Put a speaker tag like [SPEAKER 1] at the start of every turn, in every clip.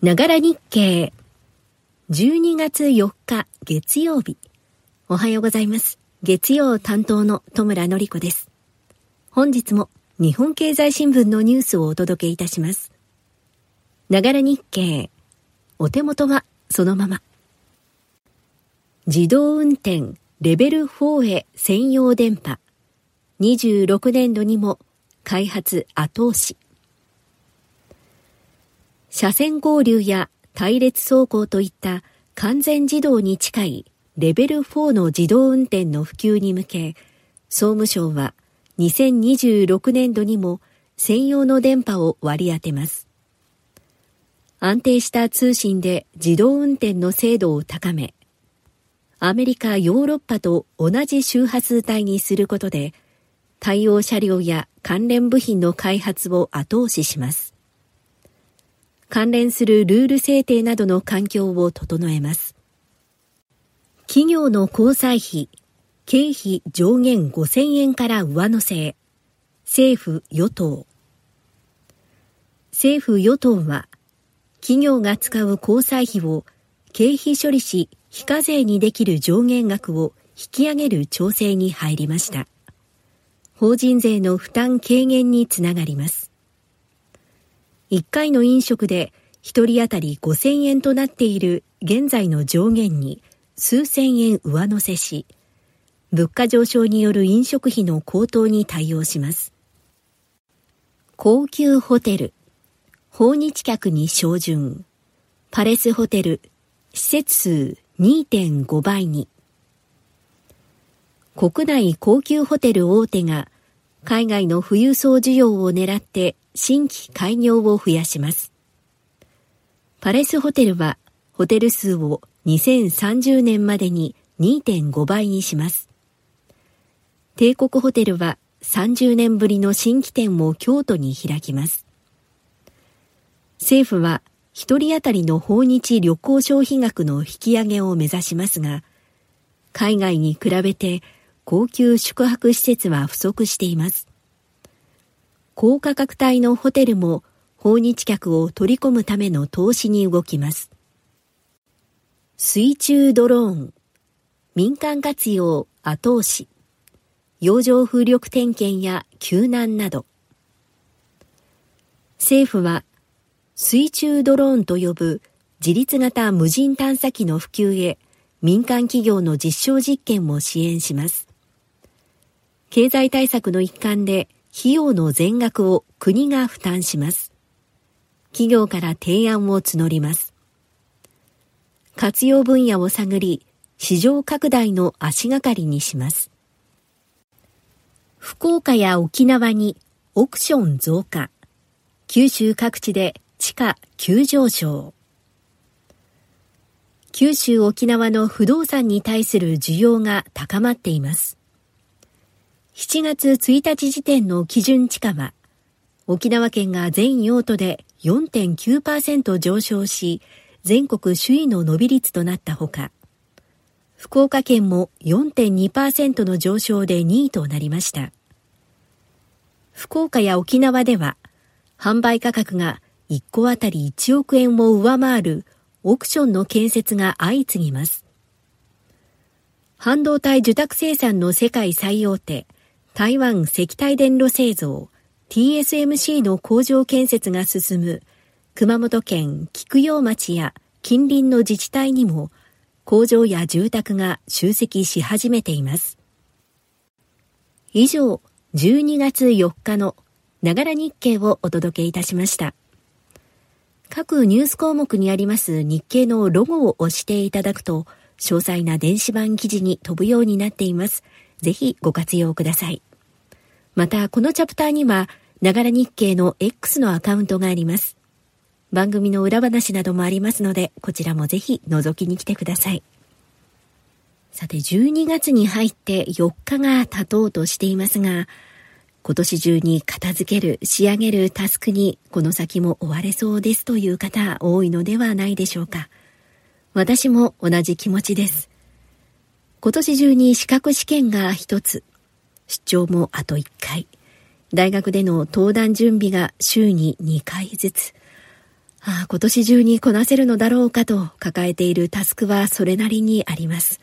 [SPEAKER 1] ながら日経。12月4日月曜日。おはようございます。月曜担当の戸村のり子です。本日も日本経済新聞のニュースをお届けいたします。ながら日経。お手元はそのまま。自動運転レベル4へ専用電波。26年度にも開発後押し。車線合流や隊列走行といった完全自動に近いレベル4の自動運転の普及に向け、総務省は2026年度にも専用の電波を割り当てます。安定した通信で自動運転の精度を高め、アメリカ、ヨーロッパと同じ周波数帯にすることで、対応車両や関連部品の開発を後押しします。関連するルール制定などの環境を整えます。企業の交際費、経費上限5000円から上乗せ。政府与党。政府与党は、企業が使う交際費を経費処理し非課税にできる上限額を引き上げる調整に入りました。法人税の負担軽減につながります。1回の飲食で1人当たり5000円となっている現在の上限に数千円上乗せし、物価上昇による飲食費の高騰に対応します。高級ホテル、訪日客に照準、パレスホテル、施設数2.5倍に。国内高級ホテル大手が海外の富裕層需要を狙って新規開業を増やします。パレスホテルはホテル数を2030年までに2.5倍にします。帝国ホテルは30年ぶりの新規店を京都に開きます。政府は一人当たりの訪日旅行消費額の引き上げを目指しますが、海外に比べて高級宿泊施設は不足しています。高価格帯のホテルも訪日客を取り込むための投資に動きます。水中ドローン、民間活用後押し、洋上風力点検や救難など、政府は水中ドローンと呼ぶ自立型無人探査機の普及へ民間企業の実証実験も支援します。経済対策の一環で費用の全額を国が負担します。企業から提案を募ります。活用分野を探り、市場拡大の足がかりにします。福岡や沖縄にオクション増加。九州各地で地価急上昇。九州沖縄の不動産に対する需要が高まっています。7月1日時点の基準地価は、沖縄県が全用途で4.9%上昇し、全国首位の伸び率となったほか、福岡県も4.2%の上昇で2位となりました。福岡や沖縄では、販売価格が1個あたり1億円を上回るオークションの建設が相次ぎます。半導体受託生産の世界最大手、台湾石体電路製造 TSMC の工場建設が進む熊本県菊陽町や近隣の自治体にも工場や住宅が集積し始めています。以上、12月4日のながら日経をお届けいたしました。各ニュース項目にあります日経のロゴを押していただくと、詳細な電子版記事に飛ぶようになっています。ぜひご活用ください。また、このチャプターには、ながら日経の X のアカウントがあります。番組の裏話などもありますので、こちらもぜひ覗きに来てください。さて、12月に入って4日が経とうとしていますが、今年中に片付ける、仕上げるタスクにこの先も追われそうですという方多いのではないでしょうか。私も同じ気持ちです。今年中に資格試験が一つ、出張もあと1回。大学での登壇準備が週に2回ずつ。ああ、今年中にこなせるのだろうかと抱えているタスクはそれなりにあります。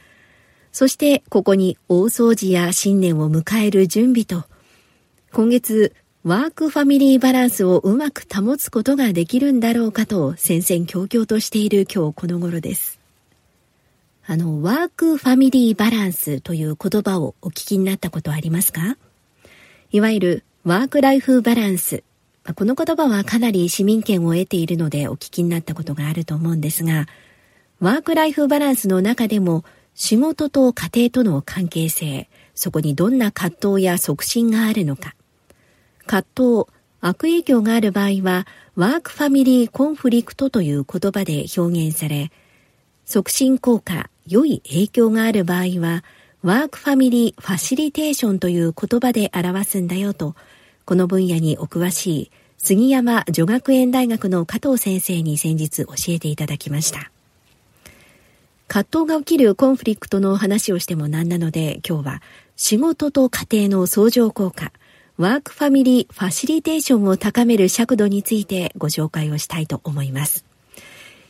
[SPEAKER 1] そしてここに大掃除や新年を迎える準備と、今月ワークファミリーバランスをうまく保つことができるんだろうかと戦々恐々としている今日この頃です。あの、ワークファミリーバランスという言葉をお聞きになったことありますか？いわゆるワークライフバランス。この言葉はかなり市民権を得ているのでお聞きになったことがあると思うんですが、ワークライフバランスの中でも仕事と家庭との関係性、そこにどんな葛藤や促進があるのか、葛藤、悪影響がある場合は、ワークファミリーコンフリクトという言葉で表現され、促進効果、良い影響がある場合は、ワークファミリーファシリテーションという言葉で表すんだよと、この分野にお詳しい杉山女学園大学の加藤先生に先日教えていただきました。葛藤が起きるコンフリクトの話をしても何なので、今日は仕事と家庭の相乗効果、ワークファミリーファシリテーションを高める尺度についてご紹介をしたいと思います。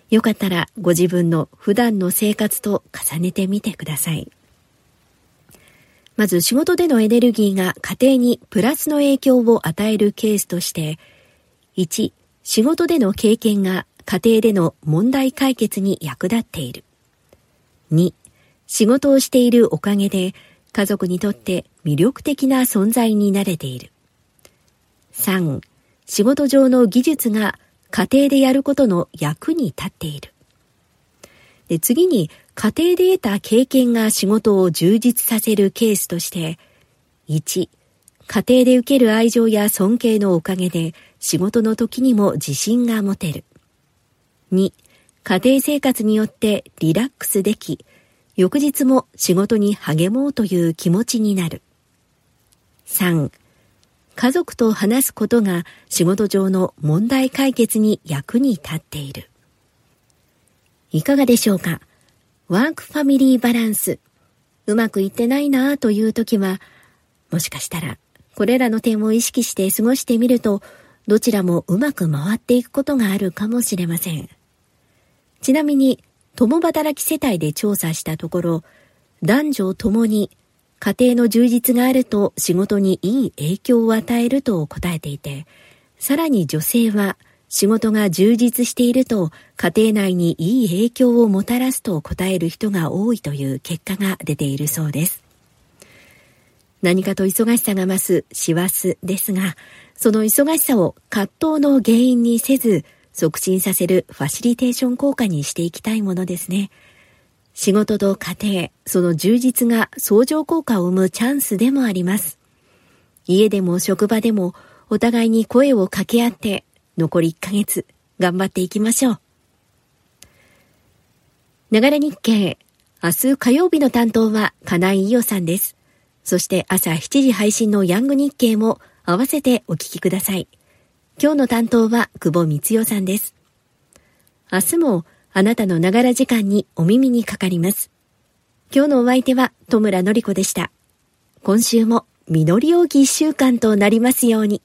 [SPEAKER 1] よかったらご自分の普段の生活と重ねてみてください。まず仕事でのエネルギーが家庭にプラスの影響を与えるケースとして、1、仕事での経験が家庭での問題解決に役立っている。2、仕事をしているおかげで家族にとって魅力的な存在になれている。3. 仕事上の技術が家庭でやることの役に立っている。で次に家庭で得た経験が仕事を充実させるケースとして、1. 家庭で受ける愛情や尊敬のおかげで仕事の時にも自信が持てる。2. 家庭生活によってリラックスでき、翌日も仕事に励もうという気持ちになる。3. 家族と話すことが仕事上の問題解決に役に立っている。いかがでしょうか？ワークファミリーバランス。うまくいってないなぁという時は、もしかしたらこれらの点を意識して過ごしてみると、どちらもうまく回っていくことがあるかもしれません。ちなみに、共働き世帯で調査したところ、男女ともに家庭の充実があると仕事にいい影響を与えると答えていて、さらに女性は仕事が充実していると家庭内にいい影響をもたらすと答える人が多いという結果が出ているそうです。何かと忙しさが増す師走ですが、その忙しさを葛藤の原因にせず、促進させるファシリテーション効果にしていきたいものですね。仕事と家庭、その充実が相乗効果を生むチャンスでもあります。家でも職場でもお互いに声を掛け合って残り1ヶ月頑張っていきましょう。ながら日経、明日火曜日の担当は金井伊代さんです。そして朝7時配信のヤング日経も合わせてお聞きください。今日の担当は久保光代さんです。明日もあなたのながら時間にお耳にかかります。今日のお相手は戸村のり子でした。今週も実り多き一週間となりますように。